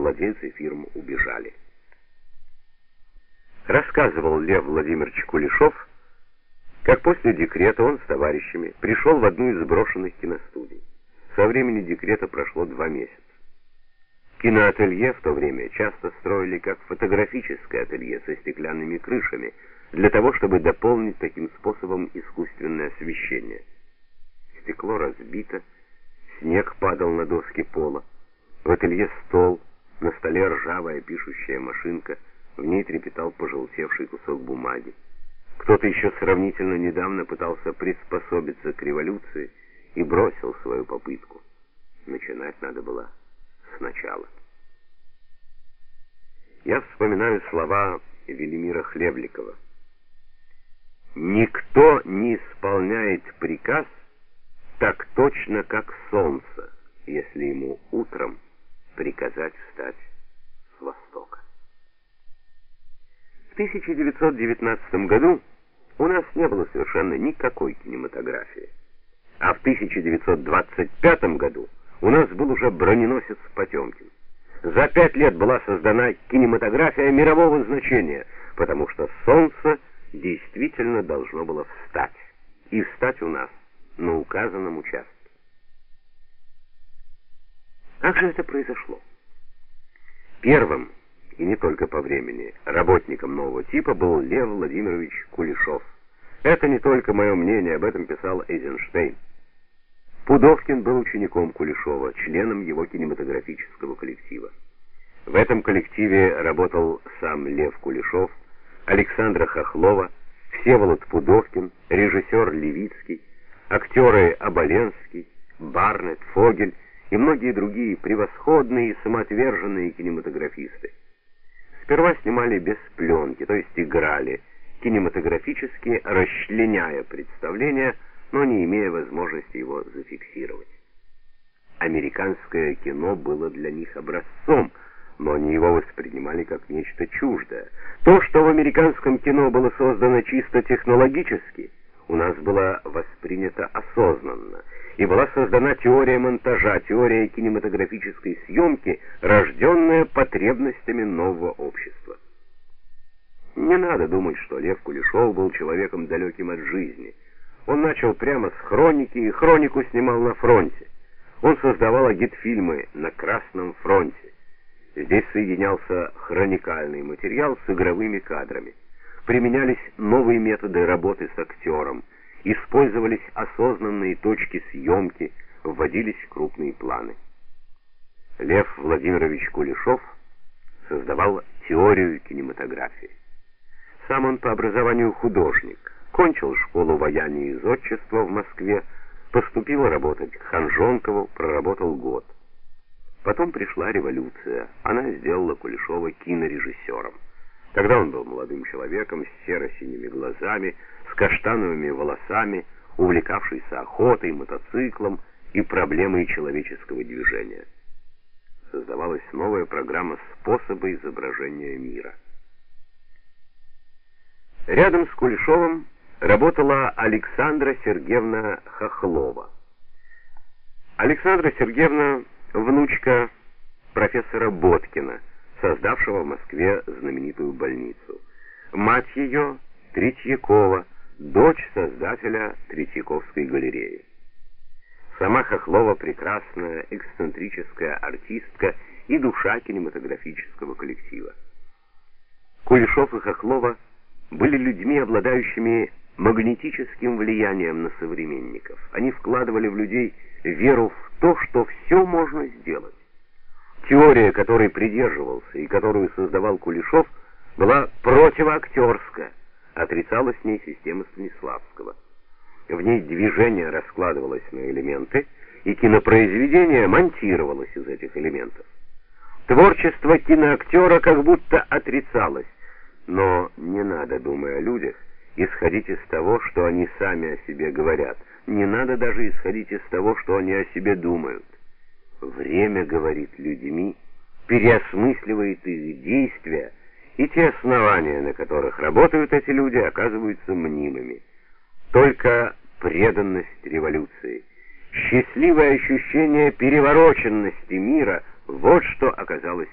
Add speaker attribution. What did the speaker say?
Speaker 1: владельцы фирм убежали. Рассказывал Лев Владимирович Кулешов, как после декрета он с товарищами пришел в одну из брошенных киностудий. Со времени декрета прошло два месяца. Киноателье в то время часто строили как фотографическое ателье со стеклянными крышами, для того, чтобы дополнить таким способом искусственное освещение. Стекло разбито, снег падал на доски пола. В ателье стол, на столе ржавая пишущая машинка, в ней трепетал пожелтевший кусок бумаги. Кто-то еще сравнительно недавно пытался приспособиться к революции и бросил свою попытку. Начинать надо было сначала. Я вспоминаю слова Велимира Хлебликова. Никто не исполняет приказ так точно, как солнце, если ему утром приказать встать с востока. В 1919 году у нас не было совершенно никакой кинематографии. А в 1925 году у нас был уже броненосец Потемкин. За пять лет была создана кинематография мирового значения, потому что солнце действительно должно было встать. И встать у нас на указанном участке. Как же это произошло? Первым, и не только по времени, работником нового типа был Лев Владимирович Кулешов. Это не только мое мнение, об этом писал Эйзенштейн. Пудовкин был учеником Кулешова, членом его кинематографического коллектива. В этом коллективе работал сам Лев Кулешов, Александра Хохлова, Всеволод Пудовкин, режиссер Левицкий, актеры Оболенский, Барнетт, Фогель и многие другие превосходные и самоотверженные кинематографисты. Сперва снимали без пленки, то есть играли, кинематографически расчленяя представление, но не имея возможности его зафиксировать. Американское кино было для них образцом, но они его воспринимали как нечто чуждое. То, что в американском кино было создано чисто технологически, у нас было воспринято осознанно, и была создана теория монтажа, теория кинематографической съемки, рожденная потребностями нового общества. Не надо думать, что Лев Кулешов был человеком далеким от жизни. Он начал прямо с хроники, и хронику снимал на фронте. Он создавал агитфильмы на Красном фронте. Здесь соединялся хроникальный материал с игровыми кадрами. Применялись новые методы работы с актером, использовались осознанные точки съемки, вводились крупные планы. Лев Владимирович Кулешов создавал теорию кинематографии. Сам он по образованию художник, кончил школу вояния и зодчества в Москве, поступил работать к Ханжонкову, проработал год. Потом пришла революция. Она сделала Кулешова кинорежиссером. Тогда он был молодым человеком с серо-синими глазами, с каштановыми волосами, увлекавшийся охотой, мотоциклом и проблемой человеческого движения. Создавалась новая программа способа изображения мира. Рядом с Кулешовым работала Александра Сергеевна Хохлова. Александра Сергеевна внучка профессора Боткина, создавшего в Москве знаменитую больницу. Мать ее Третьякова, дочь создателя Третьяковской галереи. Сама Хохлова прекрасная, эксцентрическая артистка и душа кинематографического коллектива. Кулешов и Хохлова – были людьми, обладающими магнетическим влиянием на современников. Они вкладывали в людей веру в то, что все можно сделать. Теория, которой придерживался и которую создавал Кулешов, была противоактерская, отрицала с ней система Станиславского. В ней движение раскладывалось на элементы, и кинопроизведение монтировалось из этих элементов. Творчество киноактера как будто отрицалось, но не надо, думая о людях, исходить из того, что они сами о себе говорят. Не надо даже исходить из того, что они о себе думают. Время говорит людьми, переосмысливает их действия, и те основания, на которых работают эти люди, оказываются мнимыми. Только преданность революции, счастливое ощущение перевороченности мира – вот что оказалось